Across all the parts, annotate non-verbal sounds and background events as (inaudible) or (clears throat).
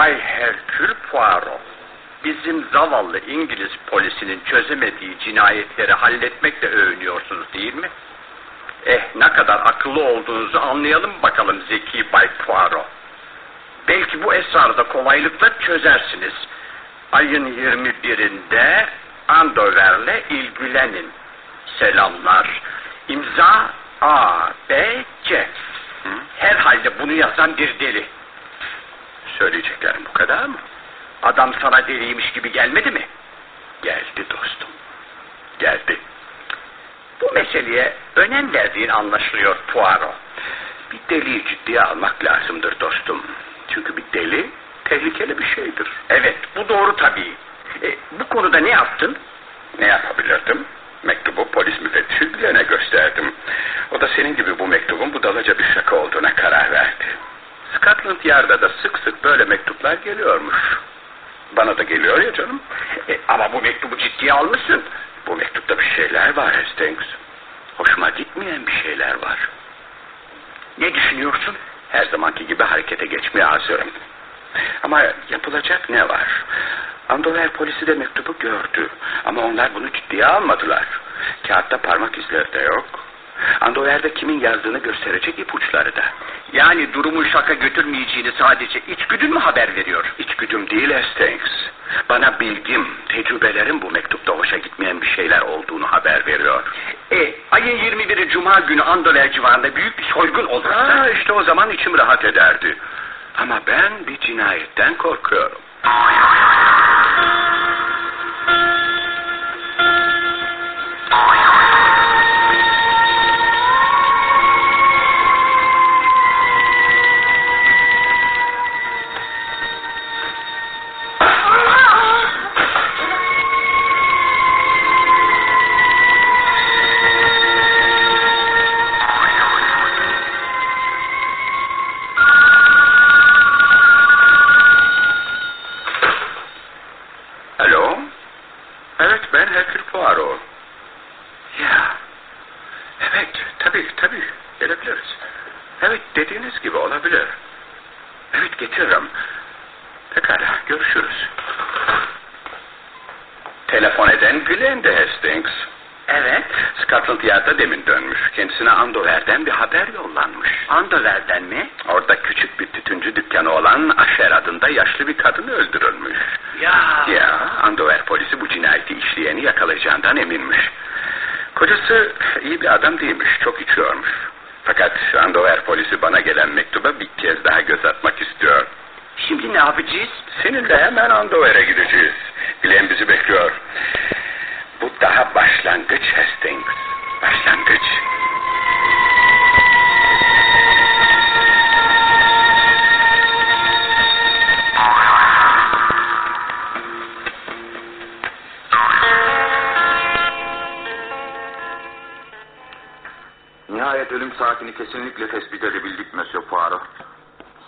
Bay Herkül Poirot, bizim zavallı İngiliz polisinin çözemediği cinayetleri halletmekle övünüyorsunuz değil mi? Eh ne kadar akıllı olduğunuzu anlayalım bakalım Zeki Bay Poirot. Belki bu esrarı da kolaylıkla çözersiniz. Ayın 21'inde Andover'le ilgilenin. Selamlar. İmza A, B, C. Herhalde bunu yazan bir deli. Söyleyeceklerim bu kadar mı? Adam sana deliymiş gibi gelmedi mi? Geldi dostum. Geldi. Bu meseleye önem verdiğin anlaşılıyor Poirot. Bir deliyi ciddiye almak lazımdır dostum. Çünkü bir deli tehlikeli bir şeydir. Evet, bu doğru tabii. E, bu konuda ne yaptın? Ne yapabilirdim? Mektubu polis müfettişi gösterdim. O da senin gibi bu mektubun budalaca bir şaka olduğuna karar verdi. Scotland Yard'a da sık sık böyle mektuplar geliyormuş. Bana da geliyor ya canım. E, ama bu mektubu ciddiye almışsın. Bu mektupta bir şeyler var Hastings. Hoşuma gitmeyen bir şeyler var. Ne düşünüyorsun? Her zamanki gibi harekete geçmeye hazırım. Ama yapılacak ne var? Andover polisi de mektubu gördü. Ama onlar bunu ciddiye almadılar. Kağıtta parmak izleri de yok. Andover'de kimin yazdığını gösterecek ipuçları da. Yani durumun şaka götürmeyeceğini sadece içgüdün mü haber veriyor? İçgüdüm değil Hastings. Bana bilgim, tecrübelerim bu mektupta hoşa gitmeyen bir şeyler olduğunu haber veriyor. E, ayın 21'i Cuma günü Andover civarında büyük bir soygun olursa... Ha, işte o zaman içim rahat ederdi. Ama ben bir cinayetten korkuyorum. (laughs) edebildik Monsieur Poirot.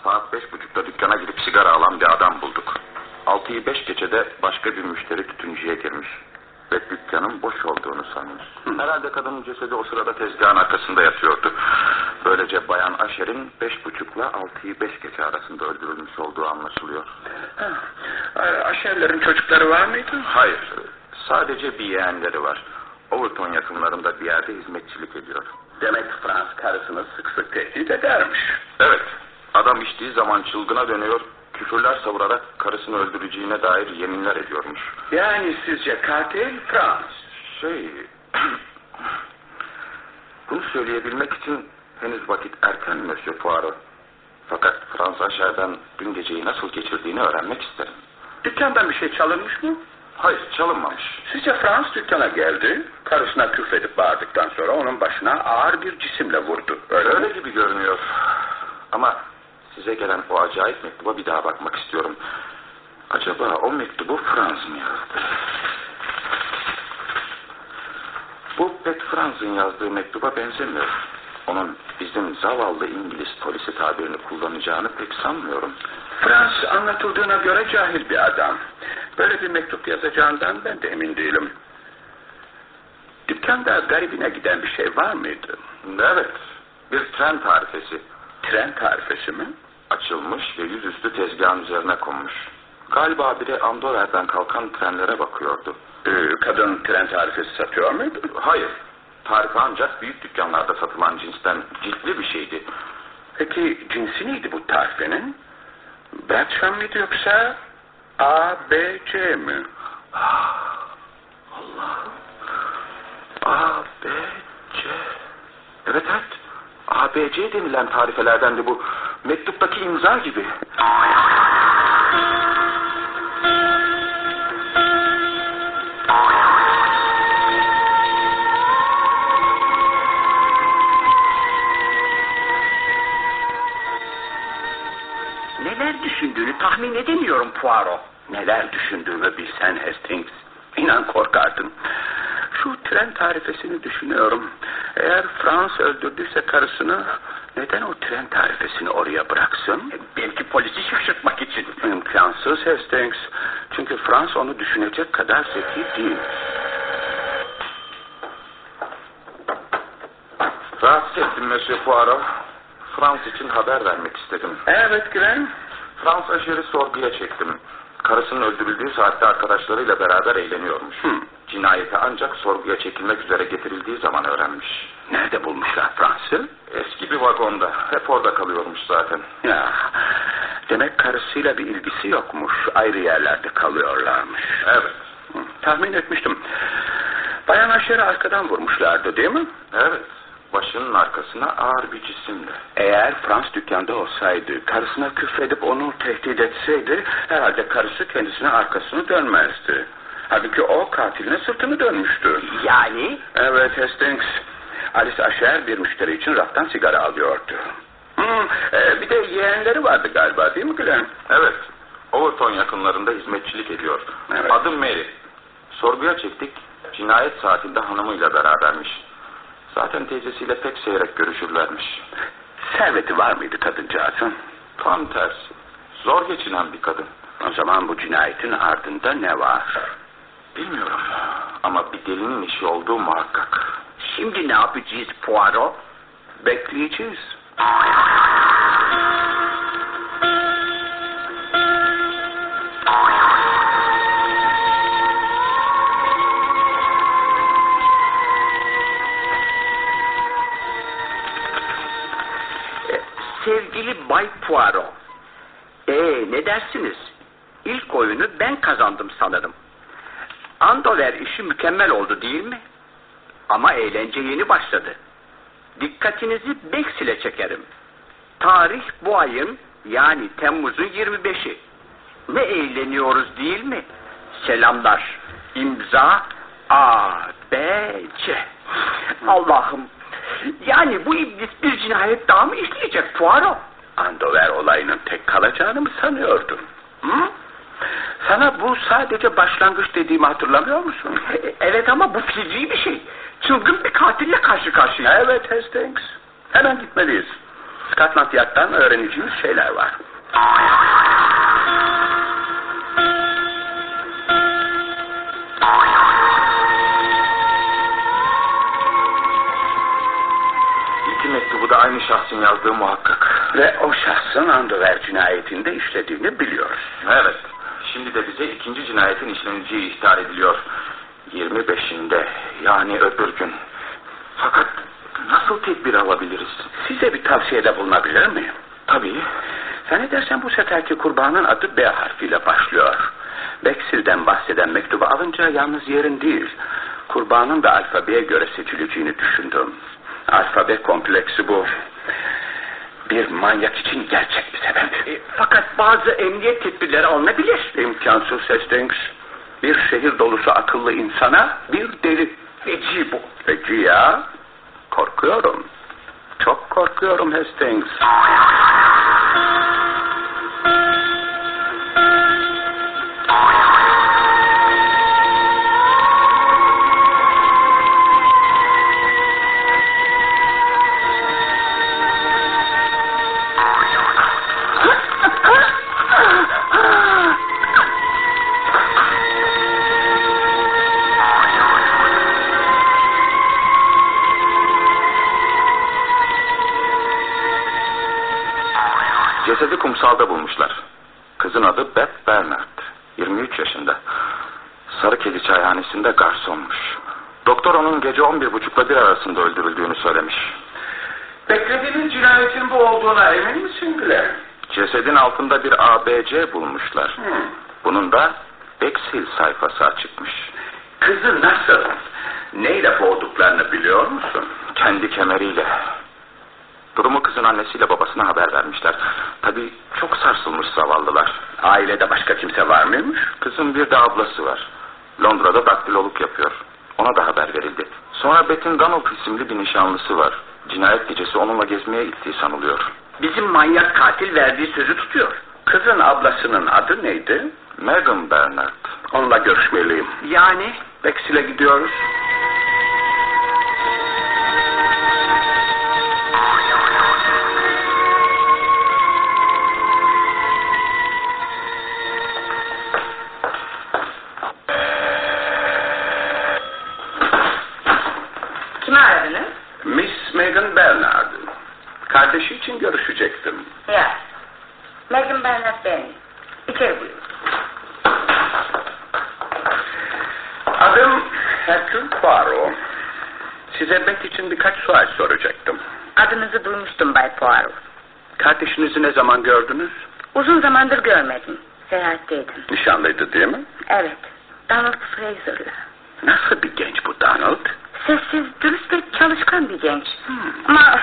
Saat beş buçukta dükkana gidip sigara alan bir adam bulduk. Altıyı beş geçede başka bir müşteri tütüncüye girmiş. Ve dükkanın boş olduğunu sanmış. Herhalde kadının cesedi o sırada tezgahın arkasında yatıyordu. Böylece Bayan Aşer'in beş buçukla altıyı beş geçe arasında öldürülmüş olduğu anlaşılıyor. Aşerlerin çocukları var mıydı? Hayır, sadece bir yeğenleri var. Overton yakınlarında bir yerde hizmetçilik ediyor. Demek Frans karısını sık sık tehdit edermiş. Evet. Adam içtiği zaman çılgına dönüyor, küfürler savurarak karısını öldüreceğine dair yeminler ediyormuş. Yani sizce katil Frans? Şey... (clears throat) Bunu söyleyebilmek için henüz vakit erken Monsieur Poirot. Fakat Frans Aşer'den dün geceyi nasıl geçirdiğini öğrenmek isterim. Dükkandan bir şey çalınmış mı? Hayır, çalınmamış. Sizce Frans dükkana geldi, karısına küfredip bağırdıktan sonra onun başına ağır bir cisimle vurdu. Öyle, Öyle gibi görünüyor. Ama size gelen o acayip mektuba bir daha bakmak istiyorum. Acaba o mektubu Franz mı yazdı? Bu pek Franz'ın yazdığı mektuba benzemiyor. Onun bizim zavallı İngiliz polisi tabirini kullanacağını pek sanmıyorum. Frans anlatıldığına göre cahil bir adam. Böyle bir mektup yazacağından ben de emin değilim. Dükkanda garibine giden bir şey var mıydı? Evet, bir tren tarifesi. Tren tarifesi mi? Açılmış ve yüzüstü tezgah tezgahın üzerine konmuş. Galiba biri Andover'den kalkan trenlere bakıyordu. Ee, kadın tren tarifesi satıyor muydu? Hayır. Tarife ancak büyük dükkanlarda satılan cinsten ciltli bir şeydi. Peki cinsi neydi bu tarifenin? Bradshaw mıydı yoksa A, B, C mi? Allah. A, B, C. Evet evet. A, B, C denilen tarifelerden de bu. Mektuptaki imza gibi. Tahmin edemiyorum Poirot. Neler düşündüğümü bilsen Hastings. İnan korkardın. Şu tren tarifesini düşünüyorum. Eğer Frans öldürdüyse karısını neden o tren tarifesini oraya bıraksın? Belki polisi şaşırtmak için. İmkansız Hastings. Çünkü Frans onu düşünecek kadar zeki değil. Rahatsız ettim Monsieur Poirot. Frans için haber vermek istedim. Evet Glen. Frans aşırı sorguya çektim. Karısının öldürüldüğü saatte arkadaşlarıyla beraber eğleniyormuş. Hı. Cinayeti ancak sorguya çekilmek üzere getirildiği zaman öğrenmiş. Nerede bulmuşlar Frans'ı? Eski bir vagonda. Hep orada kalıyormuş zaten. Ya, demek karısıyla bir ilgisi yokmuş. Ayrı yerlerde kalıyorlarmış. Evet. Hı, Tahmin etmiştim. Bayan Aşer'i arkadan vurmuşlardı değil mi? Evet. Başının arkasına ağır bir cisimle. Eğer Frans dükkanda olsaydı, karısına küfredip onu tehdit etseydi, herhalde karısı kendisine arkasını dönmezdi. Halbuki o katiline sırtını dönmüştü. Yani? Evet Hastings. Alice Aşer bir müşteri için raftan sigara alıyordu. Hmm, e, bir de yeğenleri vardı galiba değil mi Glenn? Evet. Overton yakınlarında hizmetçilik ediyor. Evet. Adım Mary. Sorguya çektik. Cinayet saatinde hanımıyla berabermiş. Zaten teyzesiyle pek seyrek görüşürlermiş. Serveti var mıydı kadıncağızın? Tam tersi. Zor geçinen bir kadın. O zaman bu cinayetin ardında ne var? Bilmiyorum. Ama bir delinin işi olduğu muhakkak. Şimdi ne yapacağız Poirot? Bekleyeceğiz. Bay Poirot. Ee, ne dersiniz? İlk oyunu ben kazandım sanırım. Andover işi mükemmel oldu değil mi? Ama eğlence yeni başladı. Dikkatinizi Beksil'e çekerim. Tarih bu ayın yani Temmuz'un 25'i. Ne eğleniyoruz değil mi? Selamlar. İmza A, B, C. Allah'ım. Yani bu iblis bir cinayet daha mı işleyecek Poirot? Andover olayının tek kalacağını mı sanıyordun? Hı? Sana bu sadece başlangıç dediğimi hatırlamıyor musun? E, Evet ama bu feci bir şey. Çılgın bir katille karşı karşıya. Evet Hastings. Hemen gitmeliyiz. Scotland Yard'dan öğreneceğimiz şeyler var. İki mektubu da aynı şahsın yazdığı muhakkak. Ve o şahsın Andover cinayetinde işlediğini biliyoruz. Evet. Şimdi de bize ikinci cinayetin işleneceği ihtar ediliyor. 25'inde yani öbür gün. Fakat nasıl tedbir alabiliriz? Size bir tavsiyede bulunabilir miyim? Tabii. Zannedersem bu seferki kurbanın adı B harfiyle başlıyor. Beksil'den bahseden mektubu alınca yalnız yerin değil, kurbanın da alfabeye göre seçileceğini düşündüm. Alfabe kompleksi bu. Bir manyak için gerçek bir sebep. E, fakat bazı emniyet tedbirleri alınabilir. İmkansız Hastings. Bir şehir dolusu akıllı insana bir deli. Feci bu. Peki ya? Korkuyorum. Çok korkuyorum Hastings. Kumsalda bulmuşlar. Kızın adı Beth Bernard. 23 yaşında. Sarı Kedi Çayhanesi'nde garsonmuş. Doktor onun gece 11.30'la bir arasında öldürüldüğünü söylemiş. Beklediğiniz cinayetin bu olduğuna emin misin Glenn? Cesedin altında bir ABC bulmuşlar. Hmm. Bunun da Bexhill sayfası açıkmış. Kızı nasıl, neyle boğduklarını biliyor musun? Kendi kemeriyle. Kızın annesiyle babasına haber vermişler. Tabii çok sarsılmış zavallılar. Ailede başka kimse var mıymış? Kızın bir de ablası var. Londra'da daktiloluk yapıyor. Ona da haber verildi. Sonra Bet'in Donald isimli bir nişanlısı var. Cinayet gecesi onunla gezmeye gittiği sanılıyor. Bizim manyak katil verdiği sözü tutuyor. Kızın ablasının adı neydi? Megan Bernard. Onunla görüşmeliyim. Yani? Bexil'e gidiyoruz. Ne zaman gördünüz? Uzun zamandır görmedim. Seyahatteydim. Nişanlıydı değil mi? Evet. Donald Fraser'la. Nasıl bir genç bu Donald? Sessiz, dürüst ve çalışkan bir genç. Ama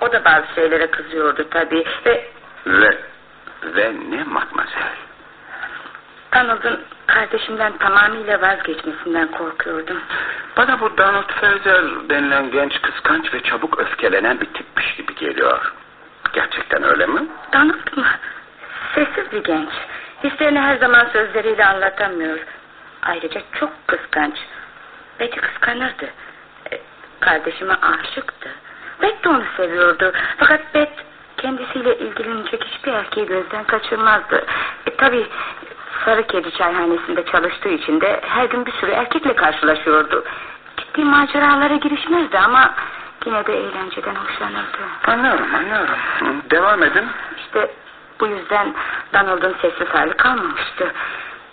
o da bazı şeylere kızıyordu tabii. Ve Ve, ve ne matmazel? Donald'ın kardeşimden tamamıyla vazgeçmesinden korkuyordum. Bana bu Donald Fraser denilen genç kıskanç ve çabuk öfkelenen bir tipmiş gibi geliyor. Gerçekten öyle mi? Donald mı? Sessiz bir genç. Hislerini her zaman sözleriyle anlatamıyor. Ayrıca çok kıskanç. Betty kıskanırdı. E, Kardeşime aşıktı. Bet de onu seviyordu. Fakat Bet kendisiyle ilgilenecek hiçbir erkeği gözden kaçırmazdı. E, tabii Sarı Kedi Çayhanesi'nde çalıştığı için de her gün bir sürü erkekle karşılaşıyordu. Ciddi maceralara girişmezdi ama yine de eğlenceden hoşlanırdı. Anlıyorum, anlıyorum. Devam edin. İşte bu yüzden Donald'ın sessiz hali kalmamıştı.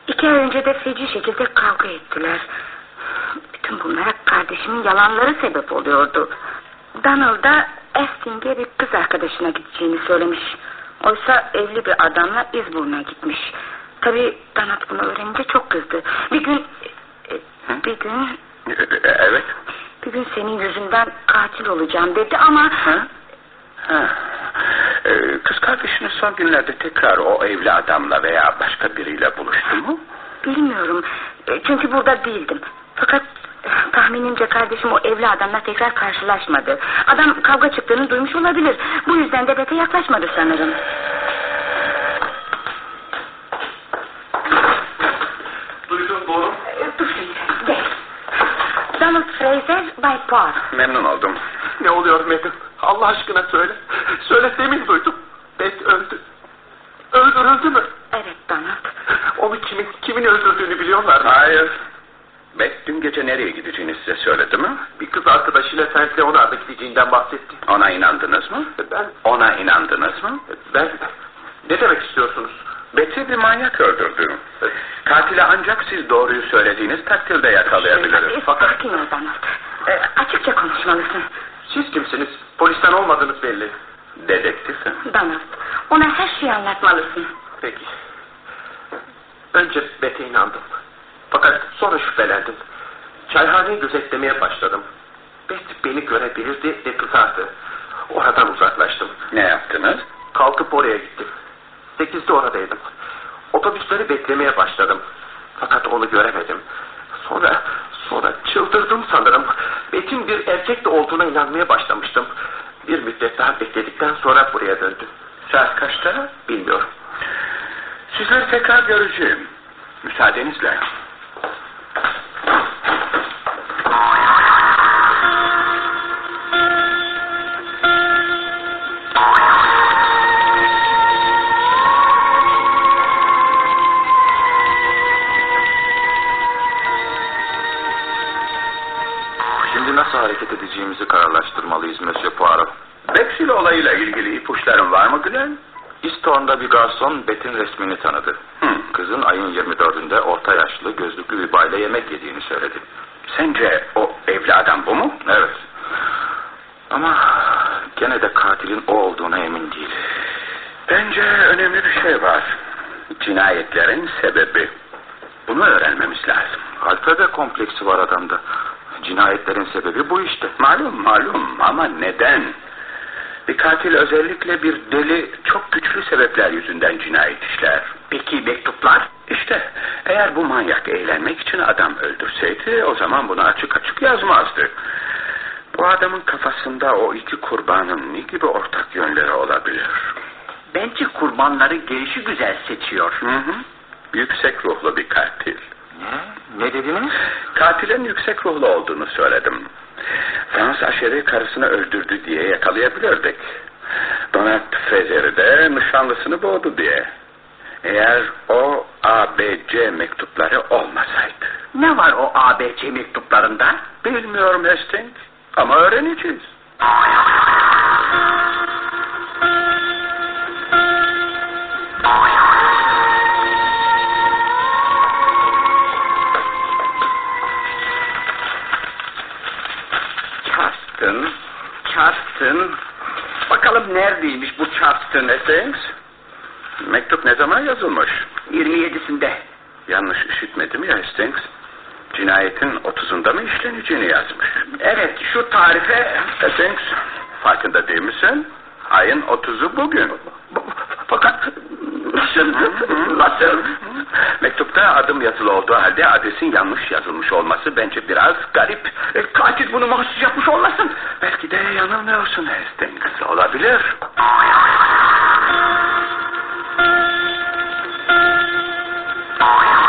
İki ay önce de feci şekilde kavga ettiler. Bütün bunlara kardeşimin yalanları sebep oluyordu. Donald da Esting'e bir kız arkadaşına gideceğini söylemiş. Oysa evli bir adamla İzburnu'na gitmiş. Tabii Donald bunu öğrenince çok kızdı. Bir gün... e, Bir gün... E, e, Evet. Bir gün senin yüzünden katil olacağım dedi ama... Ha? Ha. Ee, kız kardeşiniz son günlerde tekrar o evli adamla veya başka biriyle buluştu mu? Bilmiyorum. E, Çünkü burada değildim. Fakat e, tahminimce kardeşim o evli adamla tekrar karşılaşmadı. Adam kavga çıktığını duymuş olabilir. Bu yüzden de Bete yaklaşmadı sanırım. Duydum doğru. E, Dur şimdi. Gel. Donald Fraser, Bay Poirot. Memnun oldum. Ne oluyor Megan? Allah aşkına söyle. Söyle demin duydum. Beth öldü. Öldürüldü mü? Evet Donald. Onu kimin, kimin öldürdüğünü biliyorlar mı? Hayır. Bek dün gece nereye gideceğini size söyledi mi? Bir kız arkadaşıyla St. Leonard'a gideceğinden bahsetti. Ona inandınız mı? Ben, Ona inandınız mı? ben... Ne demek istiyorsunuz? Betty bir manyak öldürdü. Katili ancak siz doğruyu söylediğiniz takdirde yakalayabiliriz. E, Sakin ol Donald. E, açıkça konuşmalısın. Siz kimsiniz? Polisten olmadınız belli. Dedektifim. Donald, ona her şeyi anlatmalısın. Peki. Önce Beth'e inandım. Fakat sonra şüphelendim. Çayhaneyi gözetlemeye başladım. Beth beni görebilirdi ve kızardı. Oradan uzaklaştım. Ne yaptınız? Kalkıp oraya gittim. Sekizde oradaydım. Otobüsleri beklemeye başladım. Fakat onu göremedim. Sonra, sonra çıldırdım sanırım. Bet'in bir erkek de olduğuna inanmaya başlamıştım. Bir müddet daha bekledikten sonra buraya döndüm. Saat kaçta? Bilmiyorum. Sizleri tekrar göreceğim. Müsaadenizle. Edeceğimizi kararlaştırmalıyız Monsieur Poirot. Bexil olayıyla ilgili ipuçların var mı Glenn? Stone'da bir garson Bet'in resmini tanıdı. Hı. Kızın ayın 24'ünde orta yaşlı gözlüklü bir bayla yemek yediğini söyledi. Sence o evli adam bu mu? Evet. Ama gene de katilin o olduğuna emin değil. Bence önemli bir şey var. Cinayetlerin sebebi. Bunu öğrenmemiz lazım. Alfabe kompleksi var adamda. Cinayetlerin sebebi bu işte. Malum malum ama neden? Bir katil özellikle bir deli çok güçlü sebepler yüzünden cinayet işler. Peki mektuplar? İşte eğer bu manyak eğlenmek için adam öldürseydi o zaman bunu açık açık yazmazdı. Bu adamın kafasında o iki kurbanın ne gibi ortak yönleri olabilir? Bence kurbanları gelişi güzel seçiyor. Hı hı. Yüksek ruhlu bir katil. Ne? Dediniz? Katilin yüksek ruhlu olduğunu söyledim. Frans aşeri karısını öldürdü diye yakalayabilirdik. Donat Frezer'i de nişanlısını boğdu diye. Eğer o ABC mektupları olmasaydı. Ne var o ABC mektuplarında? Bilmiyorum Hastings ama öğreneceğiz. (laughs) Charleston. Bakalım neredeymiş bu Charleston Hastings? Mektup ne zaman yazılmış? 27'sinde. Yanlış işitmedim ya Hastings. Cinayetin 30'unda mı işleneceğini yazmış. Evet şu tarife... Hastings, farkında değil misin? Ayın 30'u bugün. Fakat nasıl? Nasıl? Mektupta adım yazılı olduğu halde adresin yanlış yazılmış olması bence biraz garip. E, katil bunu mahsus yapmış olmasın? Belki de yanılmıyorsun Hastings. Olabilir. Alo? (laughs)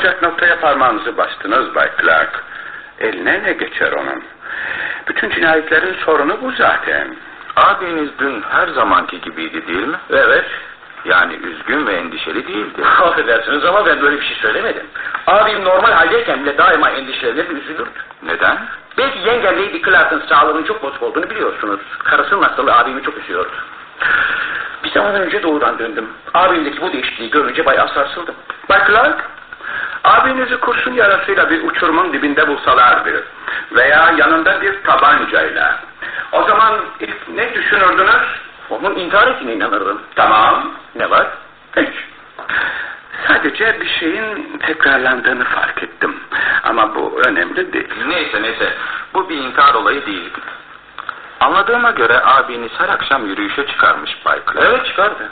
Alacak noktaya parmağınızı bastınız Bay Clark. Eline ne geçer onun? Bütün cinayetlerin sorunu bu zaten. Abiniz dün her zamanki gibiydi değil mi? Evet. Yani üzgün ve endişeli değildi. (laughs) Affedersiniz ama ben böyle bir şey söylemedim. Abim normal haldeyken bile daima endişelenir ve üzülürdü. Neden? Belki yengem Lady Clark'ın sağlığının çok bozuk olduğunu biliyorsunuz. Karısının hastalığı abimi çok üzüyordu. Bir zaman önce doğudan döndüm. Abimdeki bu değişikliği görünce bayağı sarsıldım. Bay Clark, abinizi kurşun yarasıyla bir uçurumun dibinde bulsalardı veya yanında bir tabancayla. O zaman ilk ne düşünürdünüz? Onun intihar ettiğine inanırdım. Tamam, Ne var? hiç. Sadece bir şeyin tekrarlandığını fark ettim. Ama bu önemli değil. Neyse neyse. Bu bir intihar olayı değil. Anladığıma göre abiniz her akşam yürüyüşe çıkarmış Bay Clark. Evet çıkardı.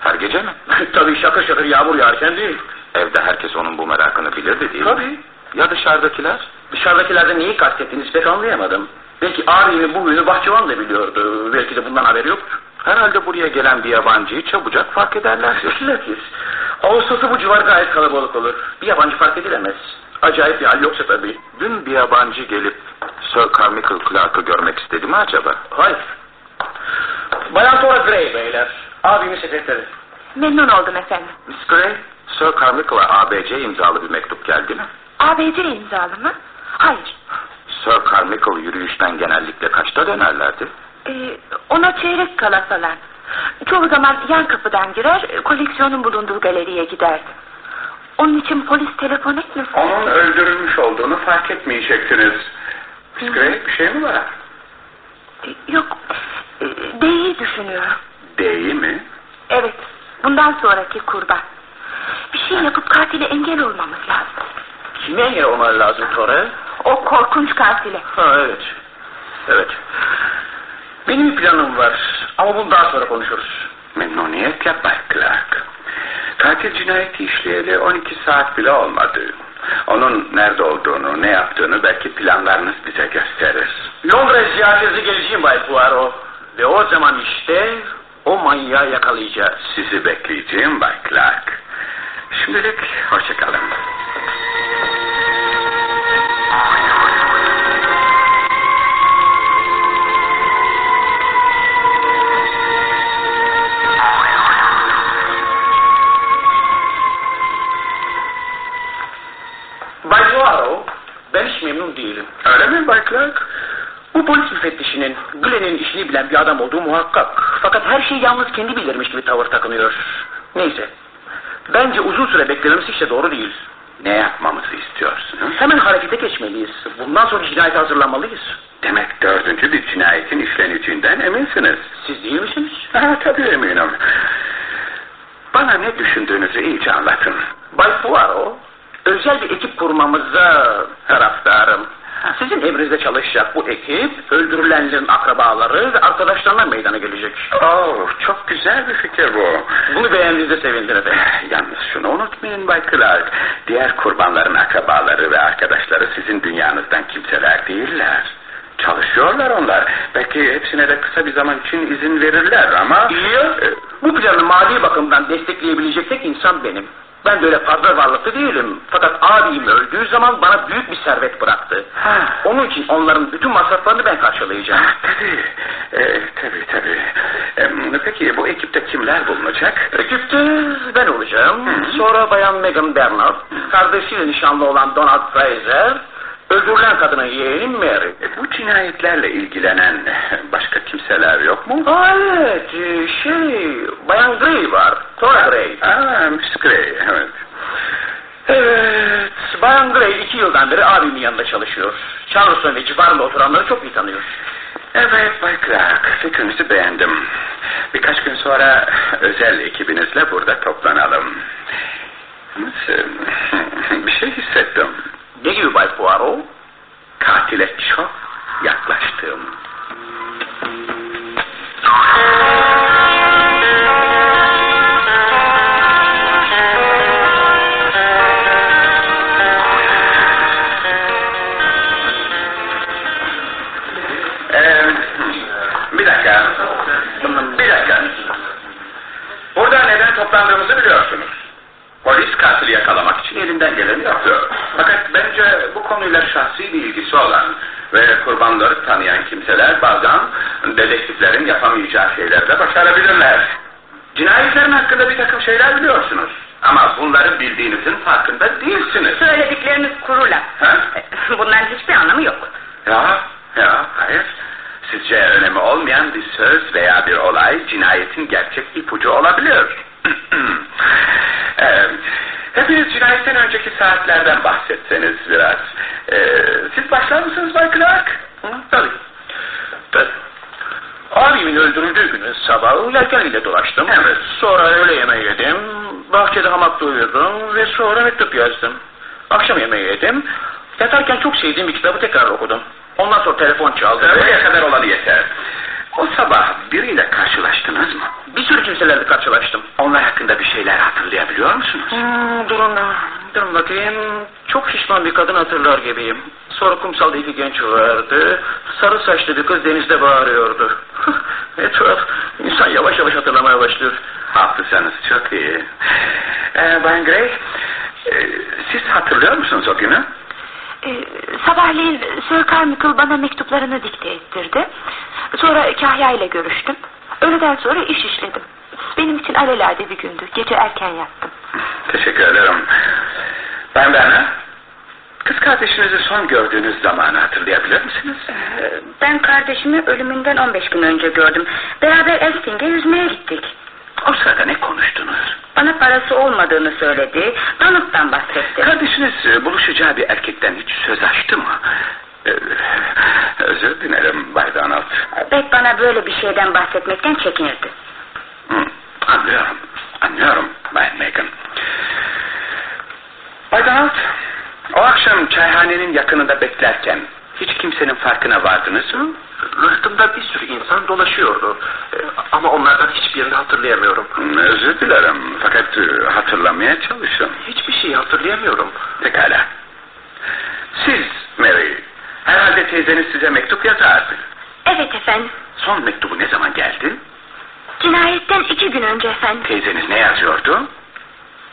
Her gece mi? (laughs) Tabii şakır şakır yağmur yağarken değil. Evde herkes onun bu merakını bilirdi değil mi? Tabii. Ya dışarıdakiler? Dışarıdakilerden neyi kastettiniz pek anlayamadım. Belki abimin bu huyunu bahçıvan da biliyordu. Belki de bundan haberi yoktur. Herhalde buraya gelen bir yabancıyı çabucak fark ederler. (laughs) Bilakis. Ağustos'u bu civar gayet kalabalık olur. Bir yabancı fark edilemez. Acayip bir hal yoksa tabii. Dün bir yabancı gelip Sir Carmichael Clark'ı görmek istedi mi acaba? Hayır. Bayan Tora Gray beyler. Abimin sekreteri. Memnun oldum efendim. Miss Gray, Sir Carmichael'a ABC imzalı bir mektup geldi mi? ABC imzalı mı? Hayır. Sir Carmichael yürüyüşten genellikle kaçta dönerlerdi? Ee, ona çeyrek kala falan. Çoğu zaman yan kapıdan girer, koleksiyonun bulunduğu galeriye giderdi. Onun için polis telefon etmesin. Onun öldürülmüş olduğunu fark etmeyecektiniz. Gray bir şey mi var? Ee, Yok, ee, D'yi düşünüyorum. Değil mi? Evet, bundan sonraki kurban. Bir şey yapıp katile engel olmamız lazım. Kime engel olmalı lazım Tora? O korkunç katile. Ha evet. Evet. Benim bir planım var. Ama bunu daha sonra konuşuruz. Memnuniyetle Bay Clark. Katil cinayeti işleyeli 12 saat bile olmadı. Onun nerede olduğunu, ne yaptığını belki planlarınız bize gösterir. Londra ziyaretinize geleceğim Bay Poirot. Ve o zaman işte o manyağı yakalayacağız. Sizi bekleyeceğim Bay Clark. Şimdilik hoşçakalın. Bay Poirot, ben hiç memnun değilim. Öyle mi Bay Clark? Bu polis müfettişinin Glenn'in işini bilen bir adam olduğu muhakkak. Fakat her şeyi yalnız kendi bilirmiş gibi tavır takınıyor. Neyse. Bence uzun süre beklememiz hiç de doğru değil. Ne yapmamızı istiyorsunuz? Hemen harekete geçmeliyiz. Bundan sonra cinayete hazırlanmalıyız. Demek dördüncü bir cinayetin işleneceğinden eminsiniz. Siz değil misiniz? Ha, tabii eminim. Bana ne düşündüğünüzü iyice anlatın. Bay Poirot, özel bir ekip kurmamıza taraftarım. Sizin emrinizde çalışacak bu ekip, öldürülenlerin akrabaları ve arkadaşlarına meydana gelecek. Oh, çok güzel bir fikir bu. Bunu beğendiğinizde sevindim efendim. Yalnız şunu unutmayın Bay Clark. Diğer kurbanların akrabaları ve arkadaşları sizin dünyanızdan kimseler değiller. Çalışıyorlar onlar. Belki hepsine de kısa bir zaman için izin verirler ama... İyi e, bu planı mali bakımdan destekleyebilecek tek insan benim. Ben de öyle fazla varlıklı değilim. Fakat abim öldüğü zaman bana büyük bir servet bıraktı. Ha. Onun için onların bütün masraflarını ben karşılayacağım. Tabii, e, tabii tabii. E, peki bu ekipte kimler bulunacak? Ekipte ben olacağım. Hı. Sonra bayan Megan Bernard, kardeşiyle nişanlı olan Donald Fraser, öldürülen kadının yeğeni Mary. E, bu cinayetlerle ilgilenen başka kimseler yok mu? Aa, evet, e, şey, bayan Gray var, Tora Gray. Aa, Miss Gray, evet. Evet, bayan Gray iki yıldan beri abimin yanında çalışıyor. Charleston ve civarında oturanları çok iyi tanıyor. Evet Bay Clark, fikrinizi beğendim. Birkaç gün sonra özel ekibinizle burada toplanalım. Nasıl? (laughs) Bir şey hissettim. Gibi Bay Poirot? Katile çok yaklaştım. Ee, bir dakika. Bir dakika. Burada neden toplandığımızı biliyorsunuz. Polis katili yakalamak için elinden geleni yapıyor. Fakat bence bu konuyla şahsi bir ilgisi olan ve kurbanları tanıyan kimseler bazen dedektiflerin yapamayacağı şeyleri de başarabilirler. Cinayetlerin hakkında bir takım şeyler biliyorsunuz. Ama bunları bildiğinizin farkında değilsiniz. Söyledikleriniz kuru laf. (laughs) Bunların hiçbir anlamı yok. Ya, ya, hayır. Sizce önemi olmayan bir söz veya bir olay cinayetin gerçek ipucu olabilir. Hepiniz cinayetten önceki saatlerden bahsetseniz biraz. Ee, siz başlar mısınız Bay Clark? Hı, tabii. Tabii. Abimin öldürüldüğü günün sabahı yelkenliyle dolaştım. Evet. Sonra öğle yemeği yedim. Bahçede hamakta uyudum ve sonra mektup yazdım. Akşam yemeği yedim. Yatarken çok sevdiğim bir kitabı tekrar okudum. Ondan sonra telefon çaldı. Buraya kadar olanı yeter. O sabah biriyle karşılaştınız mı? Bir sürü kimselerle karşılaştım. Onlar hakkında bir şeyler hatırlayabiliyor musunuz? Hmm, durun, durun bakayım. Çok şişman bir kadın hatırlar gibiyim. Sonra kumsalda iki genç vardı. Sarı saçlı bir kız denizde bağırıyordu. (laughs) ne tuhaf. İnsan yavaş yavaş hatırlamaya başlıyor. Haklısınız, çok iyi. Ee, Bayan Gray, e, siz hatırlıyor musunuz o günü? Ee, sabahleyin Sir Carmichael bana mektuplarını dikte ettirdi. Sonra Kahya ile görüştüm. Öğleden sonra iş işledim. Benim için alelade bir gündü. Gece erken yattım. Teşekkür ederim. Ben Berna. Kız kardeşinizi son gördüğünüz zamanı hatırlayabilir misiniz? Ee, Ben kardeşimi ölümünden 15 gün önce gördüm. Beraber Elsting'e yüzmeye gittik. O sırada ne konuştunuz? Bana parası olmadığını söyledi. Donut'tan bahsetti. Kardeşiniz e, buluşacağı bir erkekten hiç söz açtı mı? Ee, özür dilerim Bay Donald. Beck bana böyle bir şeyden bahsetmekten çekinirdi. Hı, anlıyorum, anlıyorum Bayan Megan. Bay Donald, o akşam çayhanenin yakınında beklerken hiç kimsenin farkına vardınız mı? Rıhtımda bir sürü insan dolaşıyordu. Ee, Ama onlardan hiçbirini hatırlayamıyorum. Hı, Özür dilerim fakat e, hatırlamaya çalışın. Hiçbir şey hatırlayamıyorum. Pekala. Siz Mary, herhalde teyzeniz size mektup yazardı. Evet efendim. Son mektubu ne zaman geldi? Cinayetten iki gün önce efendim. Teyzeniz ne yazıyordu?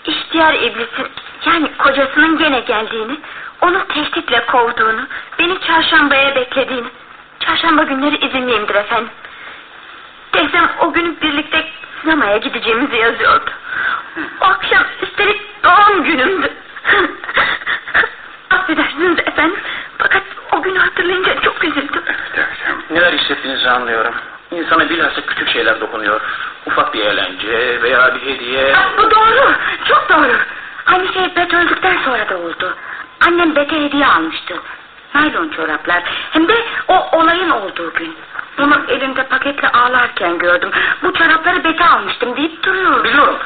İhtiyar iblisin yani kocasının gene geldiğini, onu tehditle kovduğunu, beni çarşambaya beklediğini. Çarşamba günleri izinliyimdir efendim. Teyzem o gün birlikte sinemaya gideceğimizi yazıyordu. O akşam üstelik doğum günümdü. (laughs) Affedersiniz efendim. Fakat o günü hatırlayınca çok üzüldüm. Evet. Neler hissettiğinizi anlıyorum. İnsana bilhassa küçük şeyler dokunuyor. Ufak bir eğlence veya bir hediye. Ah, Bu doğru. Çok doğru. Aynı şey Bet öldükten sonra da oldu. Annem Bet'e hediye almıştı. Naylon çoraplar. Hem de o olayın olduğu gün. Onu elinde paketle ağlarken gördüm. Bu çorapları Bet'e almıştım deyip duruyor. Biliyorum.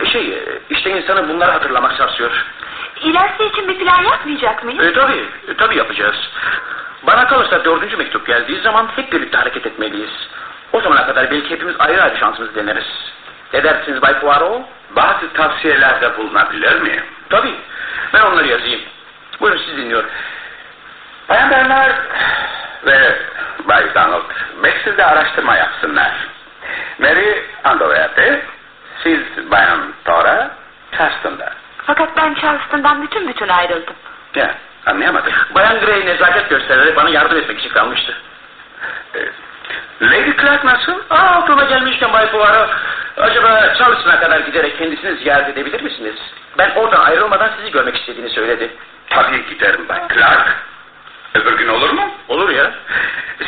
Ee, Şey e, işte insanı bunları hatırlamak sarsıyor. İlerisi için bir plan yapmayacak mıyız? E, tabii, e, tabii yapacağız. Bana kalırsa dördüncü mektup geldiği zaman hep birlikte hareket etmeliyiz. O zamana kadar belki hepimiz ayrı ayrı şansımızı deneriz. Ne dersiniz Bay Poirot? Bazı tavsiyelerde bulunabilir miyim? Tabii. Ben onları yazayım. Buyurun siz dinliyorum. Bayan Bernard ve Bay Donald, Bexil'de araştırma yapsınlar. Mary Andover'de, siz Bayan Dora, Charleston'da. Fakat ben Charleston'dan bütün bütün ayrıldım. Ya, anlayamadım. Bayan Gray nezaket göstererek bana yardım etmek için kalmıştı. Ee, Lady Clark nasıl? Aa, aklıma gelmişken Bay Poirot. Acaba Charleston'a kadar giderek kendisini ziyaret edebilir misiniz? Ben oradan ayrılmadan sizi görmek istediğini söyledi. Tabii giderim Bay Clark. Öbür gün olur mu? Olur ya.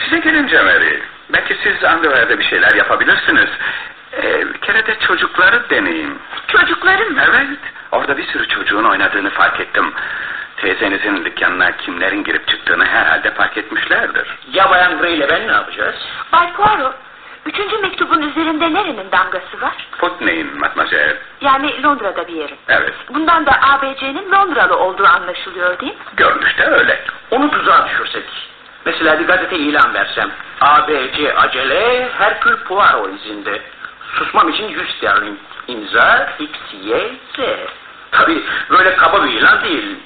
Size gelince Mary, belki siz Andover'de bir şeyler yapabilirsiniz. Ee, bir kere de çocukları deneyin. Çocuklarım mı? Evet, orada bir sürü çocuğun oynadığını fark ettim. Teyzenizin dükkanına kimlerin girip çıktığını herhalde fark etmişlerdir. Ya Bayan Gray ile ben ne yapacağız? Bay Poirot, üçüncü mektubun üzerinde nerenin damgası var? Putney'in matmazel. Yani Londra'da bir yerin. Evet, Bundan da ABC'nin Londralı olduğu anlaşılıyor değil mi? görünüşte öyle. Onu tuzağa düşürsek. Mesela bir gazete ilan versem. ABC acele Herkül Poirot izinde. Susmam için 100 sterlin. İmza XYZ. Tabii böyle kaba bir ilan değil.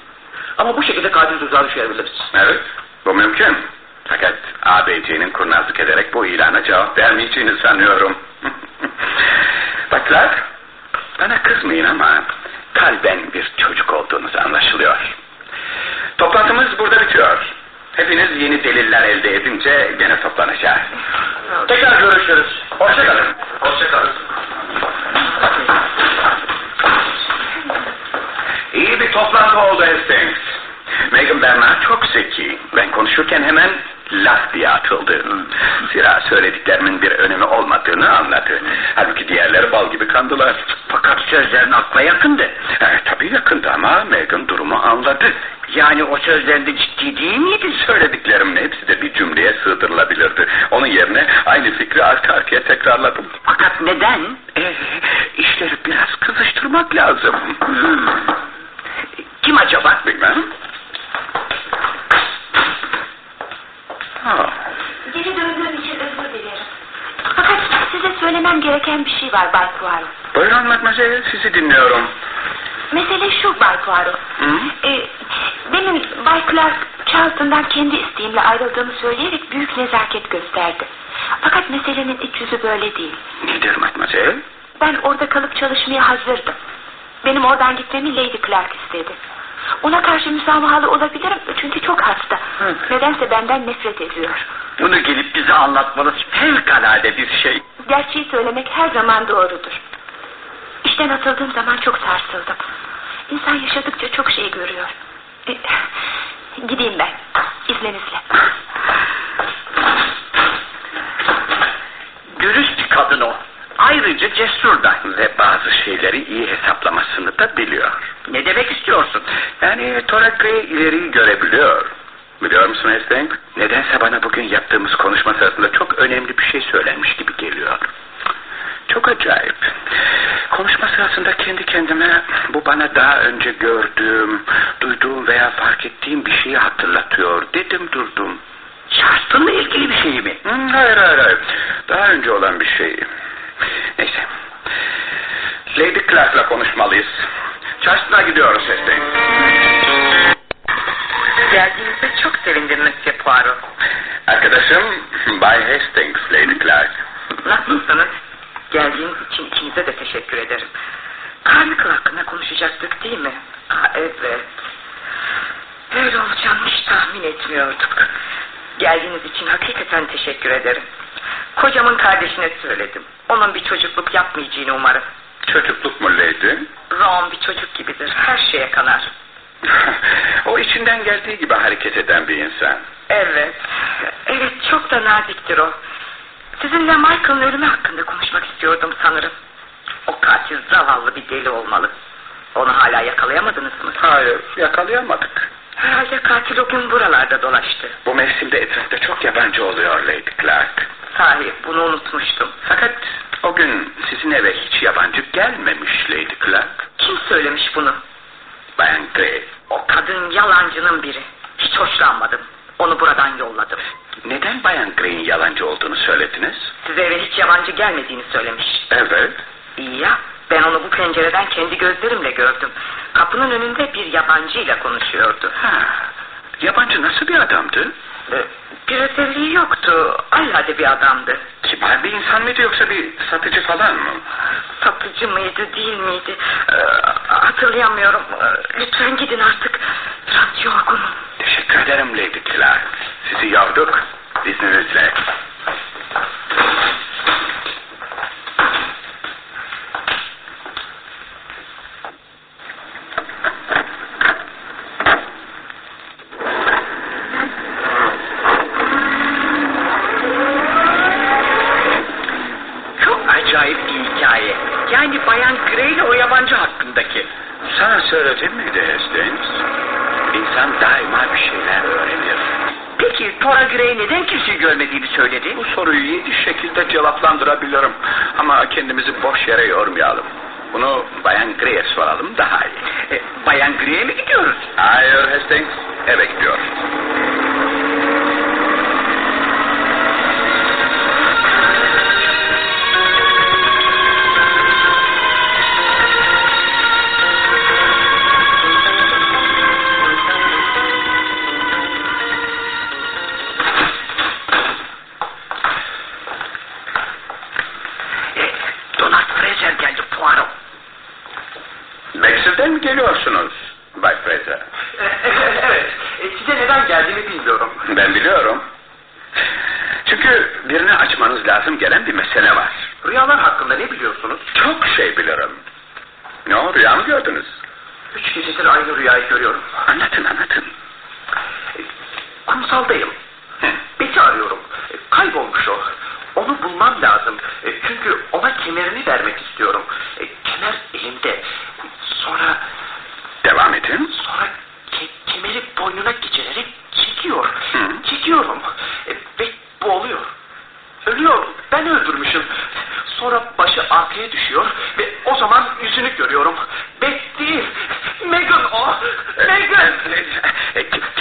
Ama bu şekilde katil tuzağa düşebiliriz. Evet, bu mümkün. Fakat ABC'nin kurnazlık ederek bu ilana cevap vermeyeceğini sanıyorum. (laughs) Baklar, bana kızmayın ama kalben bir çocuk olduğunuz anlaşılıyor. Toplantımız burada bitiyor. Hepiniz yeni deliller elde edince gene toplanacağız. Tekrar görüşürüz. Hoşçakalın. Hoşçakalın. İyi bir toplantı oldu Hastings. Megan Bernard çok zeki. Ben konuşurken hemen laf diye atıldı. Zira söylediklerimin bir önemi olmadığını anladı. Halbuki diğerleri bal gibi kandılar. Fakat sözlerin akla yakındı. Evet tabii yakındı ama Megan durumu anladı. Yani o sözlerinde ciddi değil miydi? Söylediklerimin hepsi de bir cümleye sığdırılabilirdi. Onun yerine aynı fikri arka arkaya tekrarladım. Fakat neden? Ee, işleri biraz kızıştırmak lazım. Kim acaba? Bilmem. Ha, Geri döndüğüm için özür dilerim. Söyle sizi dinliyorum. Mesele şu Bay Poirot. Hı? Ee, demin Bay Clark Charlton'dan kendi isteğimle ayrıldığımı söyleyerek büyük nezaket gösterdi. Fakat meselenin iç yüzü böyle değil. Nedir matmazel? Ben orada kalıp çalışmaya hazırdım. Benim oradan gitmemi Lady Clark istedi. Ona karşı müsamahalı olabilirim çünkü çok hasta. Hı. Benden nefret ediyor. Bunu gelip bize anlatmanız fevkalade bir şey. Gerçeği söylemek her zaman doğrudur. İşten atıldığım zaman çok sarsıldım. İnsan yaşadıkça çok şey görüyor. E, gideyim ben. İzninizle. Dürüst bir kadın o. Ayrıca cesur da ve bazı şeyleri iyi hesaplamasını da biliyor. Ne demek istiyorsun? Yani Torakre ileriyi görebiliyor. Biliyor musun Hastings? Nedense bana bugün yaptığımız konuşma sırasında çok önemli bir şey söylenmiş gibi geliyor. Çok acayip. Konuşma sırasında kendi kendime bu bana daha önce gördüğüm, duyduğum veya fark ettiğim bir şeyi hatırlatıyor dedim durdum. Charleston'la ilgili bir şey mi? Hmm, hayır hayır hayır. Daha önce olan bir şey. Neyse. Lady Clark'la konuşmalıyız. Charleston'a gidiyoruz Hastings. Geldiğinizde çok sevindim Monsieur Poirot. Arkadaşım Bay Hastings, Lady Clark. Nasılsınız? Geldiğiniz için ikinize de teşekkür ederim. Karnıkıl hakkında konuşacaktık değil mi? Aa, evet. Öyle olacağını hiç tahmin etmiyorduk. Geldiğiniz için hakikaten teşekkür ederim. Kocamın kardeşine söyledim. Onun bir çocukluk yapmayacağını umarım. Çocukluk mu Lady? Ron bir çocuk gibidir. Her şeye kanar. Geldiği gibi hareket eden bir insan. Evet. Evet çok da naziktir o. Sizinle Michael'ın ölümü hakkında konuşmak istiyordum sanırım. O katil zavallı bir deli olmalı. Onu hala yakalayamadınız mı? Hayır, yakalayamadık. Herhalde katil o gün buralarda dolaştı. Bu mevsimde etrafta çok yabancı oluyor Lady Clark. Sahi bunu unutmuştum. Fakat o gün sizin eve hiç yabancı gelmemiş Lady Clark. Kim söylemiş bunu? Bayan Gray. O kadın yalancının biri. Hiç hoşlanmadım. Onu buradan yolladım. Neden Bayan Gray'in yalancı olduğunu söylediniz? Size eve hiç yabancı gelmediğini söylemiş. Evet. İyi ya. Ben onu bu pencereden kendi gözlerimle gördüm. Kapının önünde bir yabancıyla konuşuyordu. Ha, yabancı nasıl bir adamdı? Özelliği yoktu. Alade bir adamdı. Kibar bir insan mıydı yoksa bir satıcı falan mı? Satıcı mıydı değil miydi? Ee, hatırlayamıyorum. Ee, lütfen gidin artık. Biraz yorgunum. Teşekkür ederim Lady Clark. Sizi yorduk. İzninizle. Çok acayip bir hikaye. Yani Bayan Gray ile o yabancı hakkındaki. Söyledim miydi Hastings? İnsan daima bir şeyler öğrenir. Peki Tora Gray neden kimseyi görmediğini söyledi? Bu soruyu yedi şekilde cevaplandırabilirim. Ama kendimizi boş yere yormayalım. Bunu Bayan Gray'e soralım daha iyi. E, Bayan Gray'e mi gidiyoruz? Hayır Hastings, eve gidiyoruz.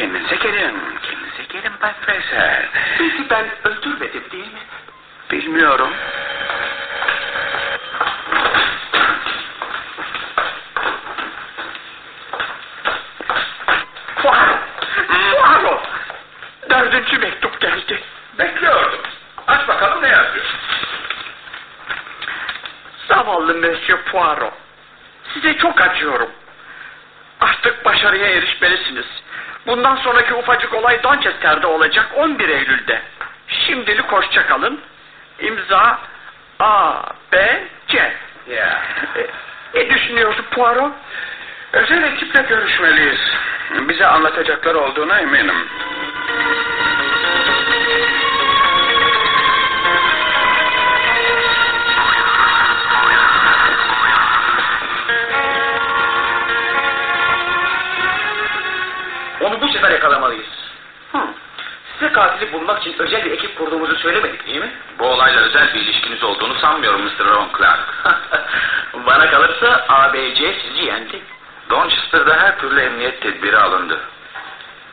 Kendinize gelin. Kendinize gelin Bay Fraser. Sizi ben öldürmedim değil mi? Bilmiyorum. Poirot! Dördüncü mektup geldi. Bekliyordum. Aç bakalım ne yazıyor. Zavallı Monsieur Poirot. Size çok acıyorum. Artık başarıya erişmelisiniz. Bundan sonraki ufacık olay Donchester'de olacak 11 Eylül'de. Şimdilik hoşça kalın. İmza A, B, C. Ya. E, ne düşünüyorsun Poirot? Özel ekiple görüşmeliyiz. Bize anlatacaklar olduğuna eminim. Sefer yakalamalıyız. Size katili bulmak için özel bir ekip kurduğumuzu söylemedik değil mi? Bu olayla özel bir ilişkiniz olduğunu sanmıyorum Mr. Ron Clark. (laughs) Bana kalırsa ABC sizi yendi. Donchester'da her türlü emniyet tedbiri alındı.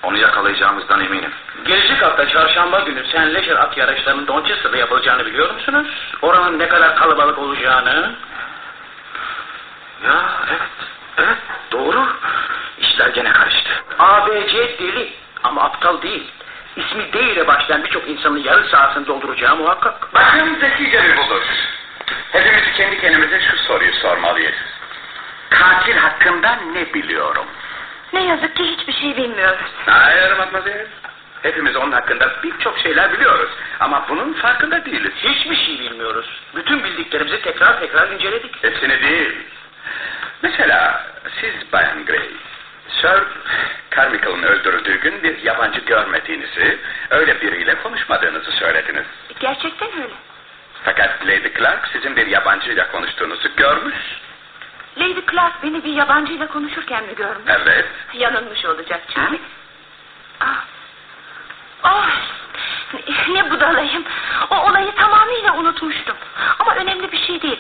Onu yakalayacağımızdan eminim. Gelecek hafta çarşamba günü sen Leisure at yarışlarının Donchester'da yapılacağını biliyor musunuz? Oranın ne kadar kalabalık olacağını. Ya evet, evet doğru. İşler gene karıştı. ABC deli ama aptal değil. İsmi D ile başlayan birçok insanın yarı sahasını dolduracağı muhakkak. Bakın zekice bir bulur. Hepimiz kendi kendimize şu soruyu sormalıyız. Katil hakkında ne biliyorum? Ne yazık ki hiçbir şey bilmiyoruz. Hayır matmazel. Hepimiz onun hakkında birçok şeyler biliyoruz. Ama bunun farkında değiliz. Hiçbir şey bilmiyoruz. Bütün bildiklerimizi tekrar tekrar inceledik. Hepsini değil. Mesela siz Bayan Gray, Sir Carmichael'ın öldürüldüğü gün bir yabancı görmediğinizi, öyle biriyle konuşmadığınızı söylediniz. Gerçekten öyle. Fakat Lady Clark sizin bir yabancıyla konuştuğunuzu görmüş. Lady Clark beni bir yabancıyla konuşurken mi görmüş? Evet. Yanılmış olacak çünkü. Hı? Ah. Ne- ne budalayım. O olayı tamamıyla unutmuştum. Ama önemli bir şey değil.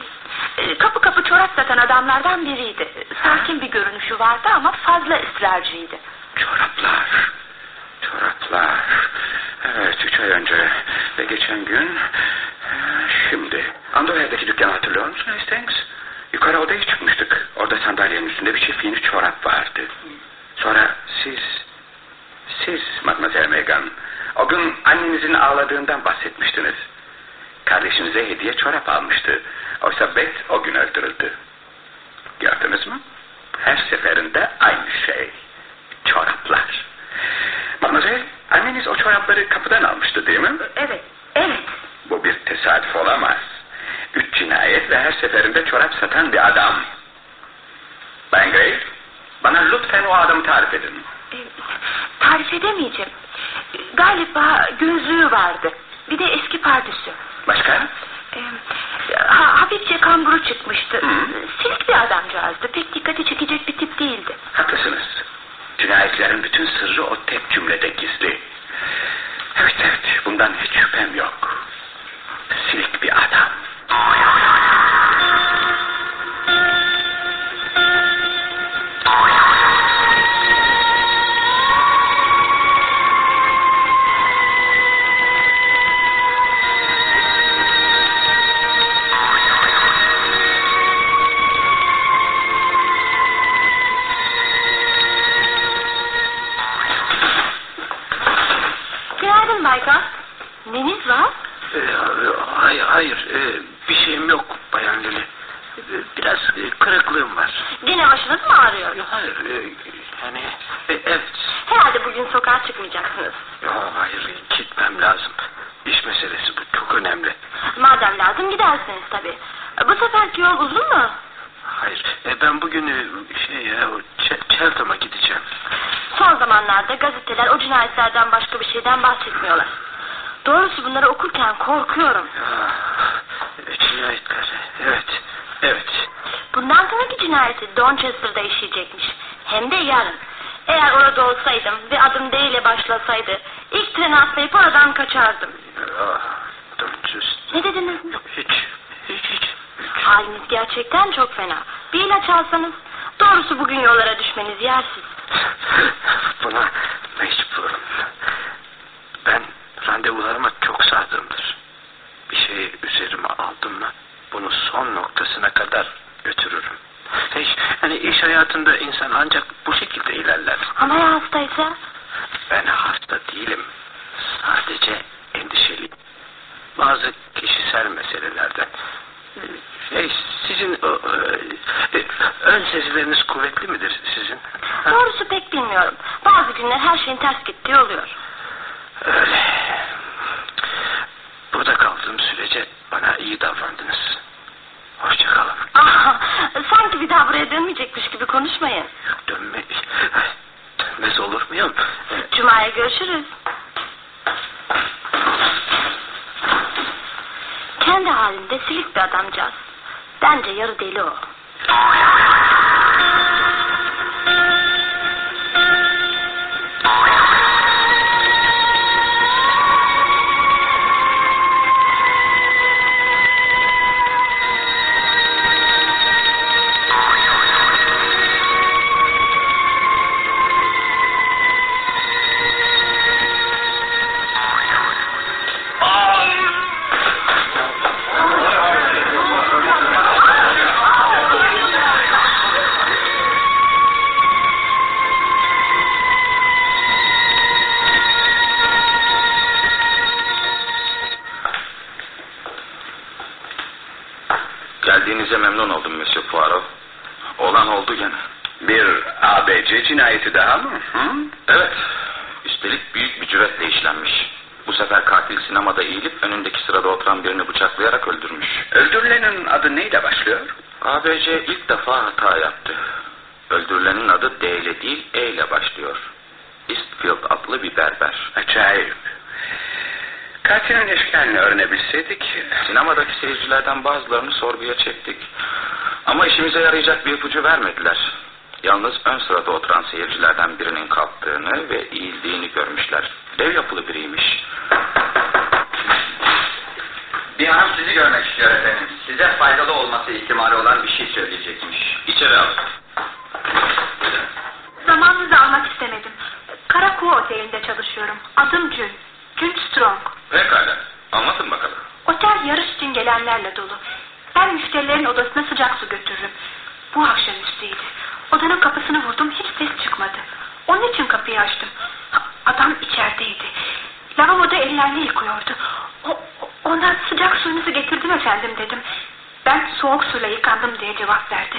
Ee, Kapı kapı çorap satan adamlardan biriydi. Sakin bir görünüşü vardı ama fazla ısrarcıydı. Çoraplar. Çoraplar. Evet, üç ay önce ve geçen gün... e, Şimdi. Andover'deki dükkanı hatırlıyor musun Hastings? Yukarı odaya çıkmıştık. Orada sandalyenin üstünde bir çift yeni çorap vardı. Sonra siz... Siz Mademoiselle Megan... O gün annenizin ağladığından bahsetmiştiniz. Kardeşinize hediye çorap almıştı. Oysa Beth o gün öldürüldü. Gördünüz mü? Her seferinde aynı şey. Çoraplar. Mademoiselle, anneniz o çorapları kapıdan almıştı değil mi? Evet, evet. Bu bir tesadüf olamaz. Üç cinayet ve her seferinde çorap satan bir adam. Ben Gray, bana lütfen o adamı tarif edin. Ee, tarif edemeyeceğim. Galiba gözlüğü vardı. Bir de eski pardüsü. Başka? Ee, ha, hafifçe kamburu çıkmıştı. Hı. Silik bir adamcağızdı. Pek dikkati çekecek bir tip değildi. Haklısınız. Cinayetlerin bütün sırrı o tek cümlede gizli. Evet evet, bundan hiç şüphem yok. Silik bir adam. Kırıklığım var. Gene başınız mı ağrıyor? Yok, Hayır, ee, yani ee, evet. Herhalde bugün sokağa çıkmayacaksınız. Yok, hayır, gitmem lazım. İş meselesi bu, çok önemli. Madem lazım gidersiniz tabii. Bu seferki yol uzun mu? Hayır, ee, ben bugün şey ya, Cheltenham'a gideceğim. Son zamanlarda gazeteler o cinayetlerden başka bir şeyden bahsetmiyorlar. Doğrusu bunları okurken korkuyorum. Ah, cinayetler, evet, evet. Bundan sonraki cinayeti Donchester'da işleyecekmiş. Hem de yarın. Eğer orada olsaydım ve adım D ile başlasaydı ilk treni atlayıp oradan kaçardım. Ah, Donchester. Ne dediniz? Hiç, hiç, hiç. Haliniz gerçekten çok fena. Bir ilaç alsanız doğrusu bugün yollara düşmeniz yersiz. Buna mecburum. Ben randevularıma çok sadığımdır. Bir şeyi üzerime aldım mı bunu son noktasına kadar götürürüm. Hiç, hani iş hayatında insan ancak bu şekilde ilerler. Ama hastaysa? Ben hasta değilim. Değil E ile başlıyor. Eastfield adlı bir berber. Acayip. Katilin eşkalini öğrenebilseydik... Sinemadaki seyircilerden bazılarını sorguya çektik. Ama işimize yarayacak bir ipucu vermediler. Yalnız ön sırada oturan seyircilerden birinin kalktığını ve eğildiğini görmüşler. Dev yapılı biriymiş. Bir hanım sizi görmek istiyor efendim. Size faydalı olması ihtimali olan bir şey söyleyecekmiş. İçeri al. Zamanınızı almak istemedim. Karakuğu Oteli'nde çalışıyorum. Adım Jün. Jün Strong. Pekala. Anlatın bakalım. Otel yarış için gelenlerle dolu. Ben müşterilerin odasına sıcak su götürürüm. Bu akşam üstüydü. Odanın kapısını vurdum hiç ses çıkmadı. Onun için kapıyı açtım. Adam içerideydi. Lavaboda ellerini yıkıyordu. O, o- ona sıcak suyunuzu getirdim efendim dedim. Ben soğuk suyla yıkandım diye cevap verdi.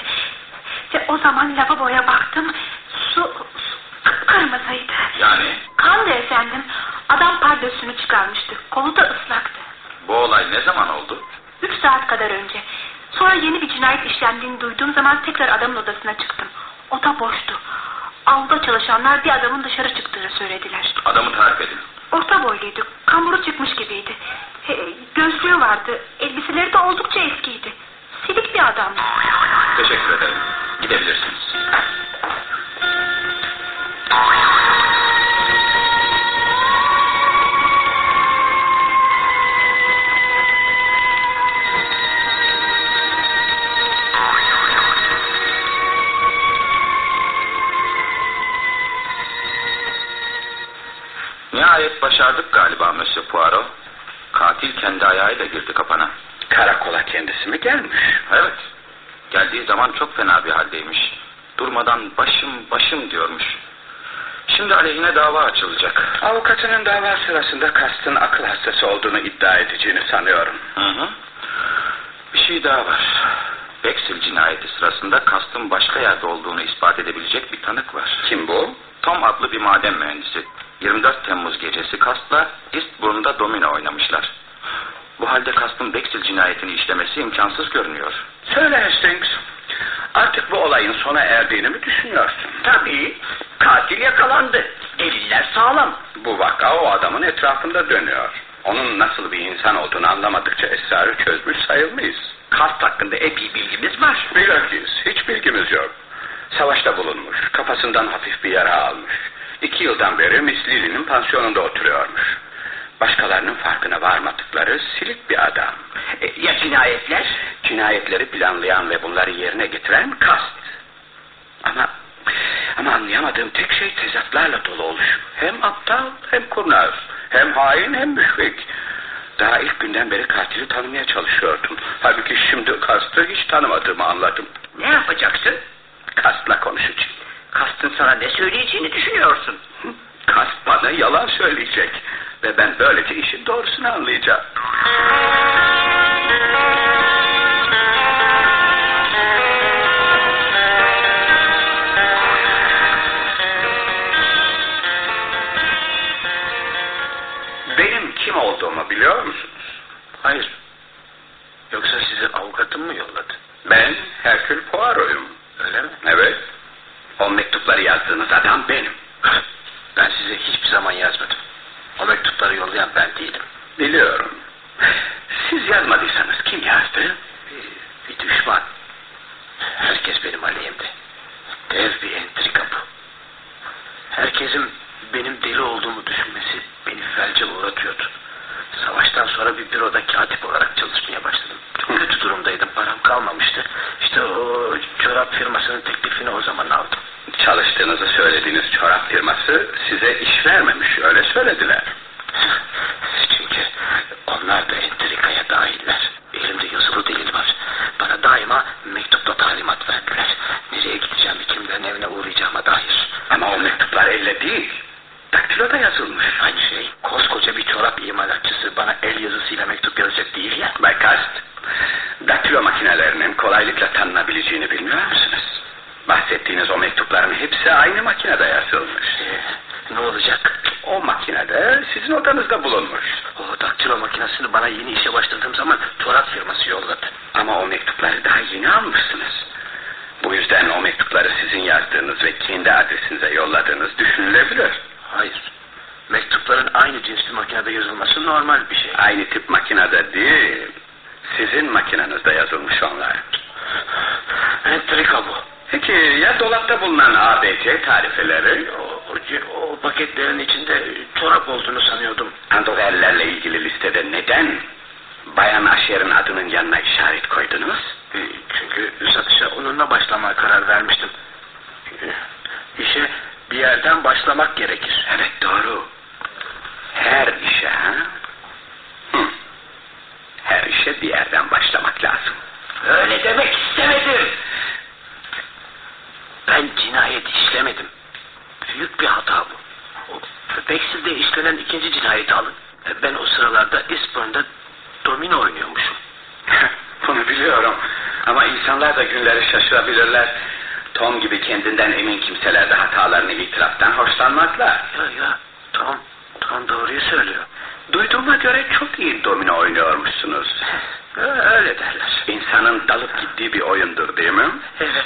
Ve o zaman lavaboya baktım. Su, su kırmızıydı. Yani Kandı efendim. Adam pardösünü çıkarmıştı. Kolu da ıslaktı. bu olay ne zaman oldu? Üç saat kadar önce. Sonra yeni bir cinayet işlendiğini duyduğum zaman tekrar adamın odasına çıktım. Oda boştu. Avluda çalışanlar bir adamın dışarı çıktığını söylediler. Adamı tarif edin. Orta boyluydu. Kamburu çıkmış gibiydi. He, gözlüğü vardı. Elbiseleri de oldukça eskiydi. Silik bir adamdı. Teşekkür ederim. Gidebilirsiniz. Nihayet başardık galiba Monsieur Poirot. Katil kendi ayağıyla girdi kapana. Karakola kendisi mi gelmiş? Evet. Geldiği zaman çok fena bir haldeymiş. Durmadan başım başım diyormuş. Şimdi aleyhine dava açılacak. Avukatının dava sırasında kastın akıl hastası olduğunu iddia edeceğini sanıyorum. Hı hı. Bir şey daha var. Bexil cinayeti sırasında kastın başka yerde olduğunu ispat edebilecek bir tanık var. Kim bu? Tom adlı bir maden mühendisi. 24 Temmuz gecesi Kast'la Eastbourne'da domino oynamışlar. Bu halde Kast'ın Bexil cinayetini işlemesi imkansız görünüyor. Söyle Hastings. Artık bu olayın sona erdiğini mi düşünüyorsun? Tabii. Katil yakalandı. Deliller sağlam. Bu vaka o adamın etrafında dönüyor. Onun nasıl bir insan olduğunu anlamadıkça esrarı çözmüş sayılmayız. Kast hakkında epey bilgimiz var. Bilakis hiç bilgimiz yok. Savaşta bulunmuş, kafasından hafif bir yara almış. İki yıldan beri Miss Lily'nin pansiyonunda oturuyormuş. Başkalarının farkına varmadıkları silik bir adam. E, ya cinayetler? Cinayetleri planlayan ve bunları yerine getiren kast. Ama ama anlayamadığım tek şey tezatlarla dolu oluş. Hem aptal hem kurnaz. Hem hain hem müşfik. Daha ilk günden beri katili tanımaya çalışıyordum. Halbuki şimdi kastı hiç tanımadığımı anladım. Ne yapacaksın? Kastla konuşacağım. Kastın sana ne söyleyeceğini düşünüyorsun. Kast bana yalan söyleyecek. Ve ben böylece işin doğrusunu anlayacağım. Dolapta bulunan ABC tarifeleri? O, o, o paketlerin içinde çorap olduğunu sanıyordum. Andoverlerle ilgili listede neden Bayan Aşer'in adının yanına işaret koydunuz? E, Çünkü satışa onunla başlamaya karar vermiştim. İşe bir yerden başlamak gerekir. Evet doğru. Her işe ha? Hı. Her işe bir yerden başlamak lazım. Öyle demek istemedim. Ben cinayet işlemedim. Büyük bir hata bu. O Bexil'de işlenen ikinci cinayeti alın. Ben o sıralarda Eastbourne'da domino oynuyormuşum. (laughs) Bunu biliyorum. Ama insanlar da günleri şaşırabilirler. Tom gibi kendinden emin kimseler de hatalarını itiraftan hoşlanmazlar. Ya ya Tom, Tom doğruyu söylüyor. Duyduğuma göre çok iyi domino oynuyormuşsunuz. (laughs) Öyle derler. İnsanın dalıp gittiği bir oyundur değil mi? Evet.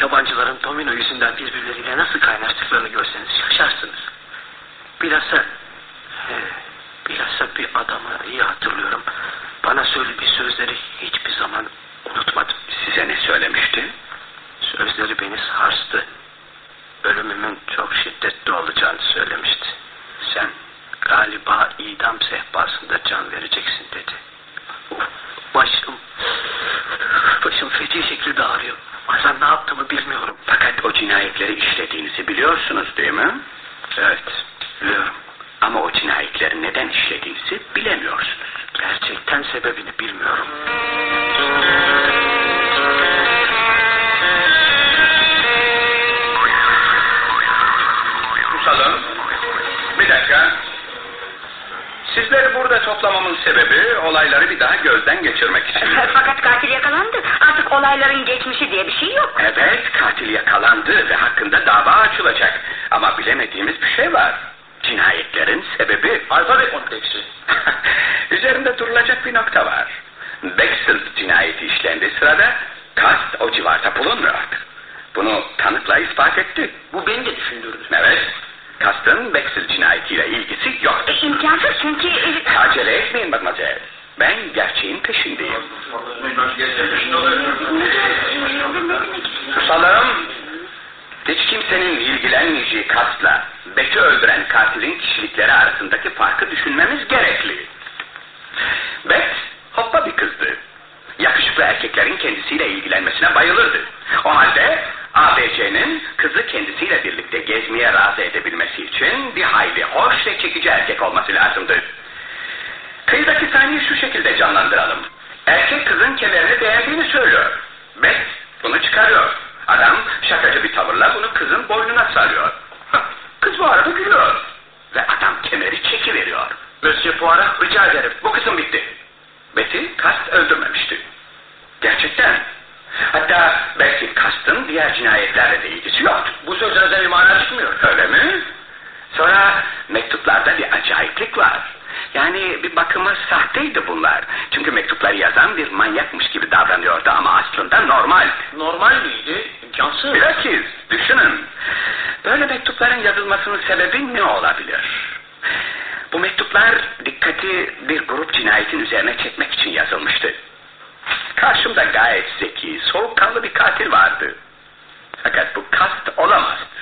Yabancıların domino yüzünden birbirleriyle nasıl kaynaştıklarını görseniz şaşarsınız. Bilhassa e, bilhassa bir adamı iyi hatırlıyorum. Bana söylediği sözleri hiçbir zaman unutmadım. Size ne söylemişti? Sözleri beni sarstı. Ölümümün çok şiddetli olacağını söylemişti. Sen galiba idam sehpasında can vereceksin dedi. Başım, başım feci şekilde ağrıyor. Bazen ne yaptığımı bilmiyorum. Fakat o cinayetleri işlediğinizi biliyorsunuz değil mi? Evet, biliyorum. Ama o cinayetleri neden işlediğinizi bilemiyorsunuz. Gerçekten sebebini bilmiyorum. Burada toplamamın sebebi olayları bir daha gözden geçirmek için. Fakat katil yakalandı. Artık olayların geçmişi diye bir şey yok. Evet, katil yakalandı ve hakkında dava açılacak. Ama bilemediğimiz bir şey var. Cinayetlerin sebebi. Alfabe konteksi. (laughs) Üzerinde durulacak bir nokta var. Bexel cinayeti işlendiği sırada Kast o civarda bulunmuyordu. Bunu tanıkla ispat etti. Bu beni de düşündürdü. Evet, Kast'ın Bexel cinayetiyle ilgisi yok. E, imkansız çünkü... e, Acele etmeyin bakmazel. Ben gerçeğin peşindeyim. Susalım. Hiç kimsenin ilgilenmeyeceği kastla Bek'i öldüren katilin kişilikleri arasındaki farkı düşünmemiz gerekli. Bek hoppa bir kızdı. Yakışıklı erkeklerin kendisiyle ilgilenmesine bayılırdı. O halde ABC'nin kızı kendisiyle birlikte gezmeye razı edebilmesi için bir hayli hoş ve çekici erkek olması lazımdı. Kıyıdaki sahneyi şu şekilde canlandıralım. Erkek kızın kemerini beğendiğini söylüyor. Bek bunu çıkarıyor. Adam şakacı bir tavırla bunu kızın boynuna sarıyor. Kız bu arada gülüyor. Ve adam kemeri çekiveriyor. Monsieur Poirot rica ederim. Bu kısım bitti. Betty kast öldürmemişti. Gerçekten. Hatta belki kastın diğer cinayetlerle de ilgisi yoktu. Bu sözlerden bir mana çıkmıyor. Öyle mi? Sonra mektuplarda bir acayiplik var. Yani bir bakıma sahteydi bunlar. Çünkü mektupları yazan bir manyakmış gibi davranıyordu ama aslında normal. Normal miydi? İmkansız. Bilakis düşünün. Böyle mektupların yazılmasının sebebi ne olabilir? Bu mektuplar dikkati bir grup cinayetin üzerine çekmek için yazılmıştı. Karşımda gayet zeki, soğukkanlı bir katil vardı. Fakat bu kast olamazdı.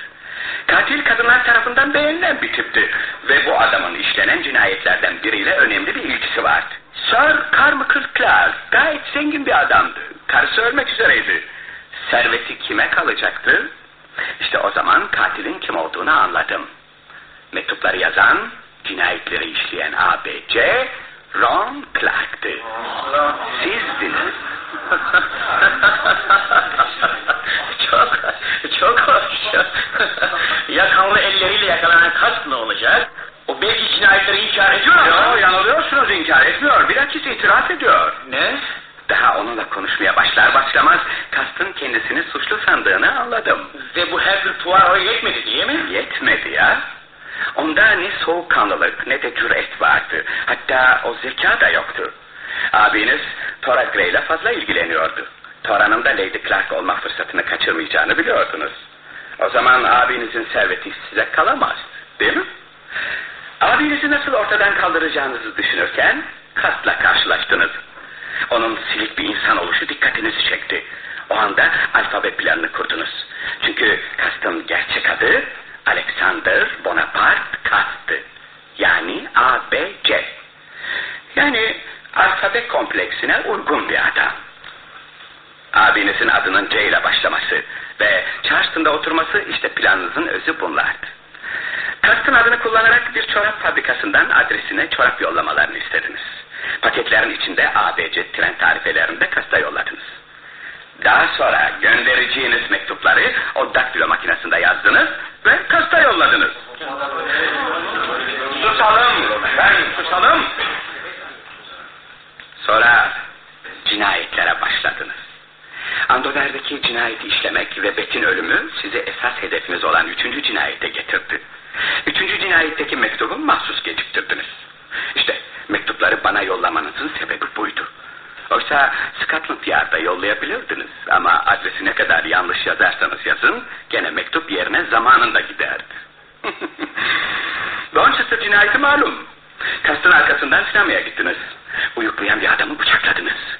Katil kadınlar tarafından beğenilen bir tipti. Ve bu adamın işlenen cinayetlerden biriyle önemli bir ilgisi vardı. Sir Carmichael Clark gayet zengin bir adamdı. Karısı ölmek üzereydi. Serveti kime kalacaktı? İşte o zaman katilin kim olduğunu anladım. Mektupları yazan, cinayetleri işleyen ABC, Ron Clark'tı. Sizdiniz. (laughs) çok, çok hoş. ya kanlı elleriyle yakalanan kast ne olacak? O belki cinayetleri inkar ediyor ama. Yo, yanılıyorsunuz inkar etmiyor. Bilakis itiraf ediyor. Ne? Daha onunla konuşmaya başlar başlamaz kastın kendisini suçlu sandığını anladım. Ve bu her bir Poirot'a yetmedi değil mi? Yetmedi ya. Onda ne soğukkanlılık ne de cüret vardı. Hatta o zeka da yoktu. Abiniz Tora Gray ile fazla ilgileniyordu. Tora'nın da Lady Clark olma fırsatını kaçırmayacağını biliyordunuz. O zaman abinizin serveti size kalamaz. Değil mi? Abinizi nasıl ortadan kaldıracağınızı düşünürken Kast'la karşılaştınız. Onun silik bir insan oluşu dikkatinizi çekti. O anda alfabe planını kurdunuz. Çünkü Kast'ın gerçek adı Alexander Bonaparte Kast'tı. Yani ABC. Yani alfabe kompleksine uygun bir adam. Abinizin adının C ile başlaması ve Charleston'da oturması işte planınızın özü bunlardı. Kast'ın adını kullanarak bir çorap fabrikasından adresine çorap yollamalarını istediniz. Paketlerin içinde ABC tren tarifelerini de Kast'a yolladınız. Daha sonra göndereceğiniz mektupları o daktilo makinesinde yazdınız ve Kast'a yolladınız. Susalım, ben susalım. Sonra cinayetlere başladınız. Andover'deki cinayeti işlemek ve Bet'in ölümü sizi esas hedefiniz olan üçüncü cinayete getirdi. Üçüncü cinayetteki mektubu mahsus geciktirdiniz. İşte mektupları bana yollamanızın sebebi buydu. Oysa Scotland Yard'a yollayabilirdiniz ama adresi ne kadar yanlış yazarsanız yazın gene mektup yerine zamanında giderdi. (laughs) Dorchester cinayeti malum. Kastın arkasından sinemaya gittiniz. Uyuklayan bir adamı bıçakladınız.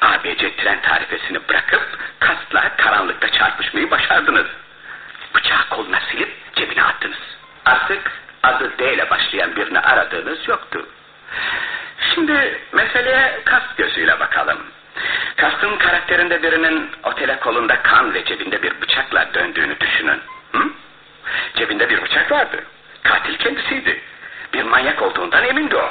ABC tren tarifesini bırakıp kastla karanlıkta çarpışmayı başardınız. Bıçağı koluna silip cebine attınız. Artık adı D ile başlayan birini aradığınız yoktu. Şimdi meseleye kast gözüyle bakalım. Kastın karakterinde birinin otele kolunda kan ve cebinde bir bıçakla döndüğünü düşünün. Hı? Cebinde bir bıçak vardı. Katil kendisiydi. Bir manyak olduğundan emindi o.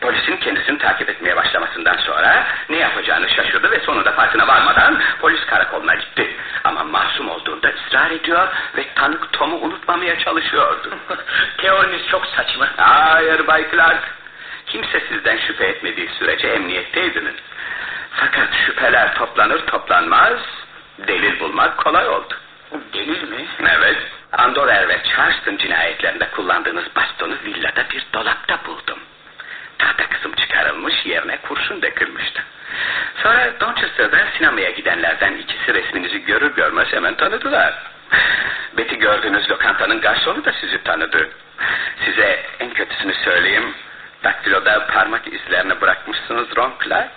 Polisin kendisini takip etmeye başlamasından sonra ne yapacağını şaşırdı ve sonunda farkına varmadan polis karakoluna gitti. Ama masum olduğunda ısrar ediyor ve tanık Tom'u unutmamaya çalışıyordu. (laughs) Teoriniz çok saçma. Hayır Bay Clark. Kimse sizden şüphe etmediği sürece emniyetteydiniz. Fakat şüpheler toplanır toplanmaz delil bulmak kolay oldu. Delil mi? Evet. Andover ve Charleston cinayetlerinde kullandığınız bastonu villada bir dolapta buldum. Tahta kısım çıkarılmış yerine kurşun dökülmüştü. Sonra Donchester'da sinemaya gidenlerden ikisi resminizi görür görmez hemen tanıdılar. Betty gördüğünüz lokantanın garsonu da sizi tanıdı. Size en kötüsünü söyleyeyim. Daktiloda parmak izlerini bırakmışsınız Ron Clark.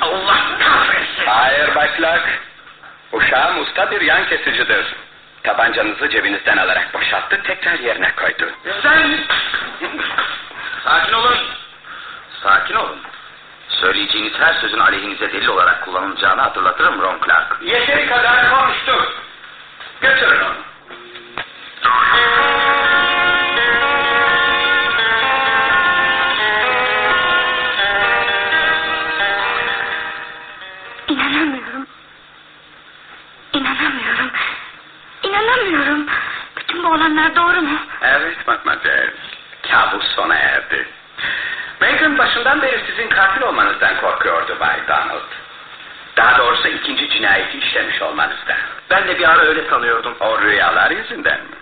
Allah kahretsin. Hayır Bay Clark. Uşağım usta bir yan kesicidir. Tabancanızı cebinizden alarak boşalttı, tekrar yerine koydu. Sen... Sakin olun. Sakin olun. Söyleyeceğiniz her sözün aleyhinize delil olarak kullanılacağını hatırlatırım Ron Clark. Yeteri kadar konuştuk. Götürün onu. İnanamıyorum. İnanamıyorum. İnanamıyorum. Bütün bu olanlar doğru mu? Evet Matmazel. Kabus sona erdi. Megan başından beri sizin katil olmanızdan korkuyordu Bay Donald. Daha doğrusu ikinci cinayeti işlemiş olmanızdan. Ben de bir ara öyle sanıyordum. O rüyalar yüzünden mi?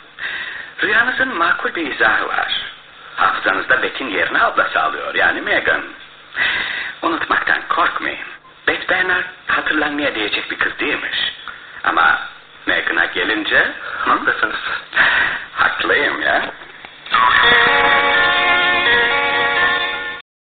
Babanızın makul bir izahı var. Hafızanızda Bet'in yerine ablası alıyor yani Megan. Unutmaktan korkmayın. Bet Bernard hatırlanmaya değecek bir kız değilmiş. Ama Megan'a gelince... Haklısınız. Haklıyım ya. (laughs)